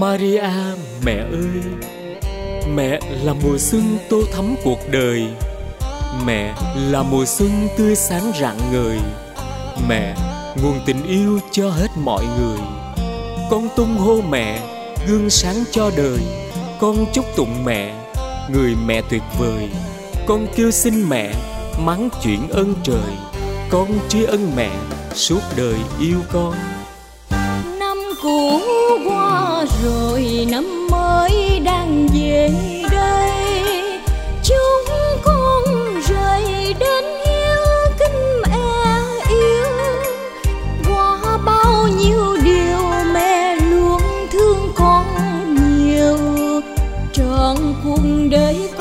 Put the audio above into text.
Maria, mẹ ơi. Mẹ là mùa xuân tô thắm cuộc đời. Mẹ là mùa xuân tươi sáng rạng ngời. Mẹ, nguồn tình yêu cho hết mọi người. Con tung hô mẹ, gương sáng cho đời. Con chúc tụng mẹ, người mẹ tuyệt vời. Con kêu xin mẹ, mắng chuyển ơn trời. Con tri ân mẹ, suốt đời yêu con. Năm cũ rồi năm mới đang về đây. Chúng con rời đến hiếu kính mẹ yêu. Qua bao nhiêu điều mẹ luôn thương con nhiều. Trọn cuộc đời con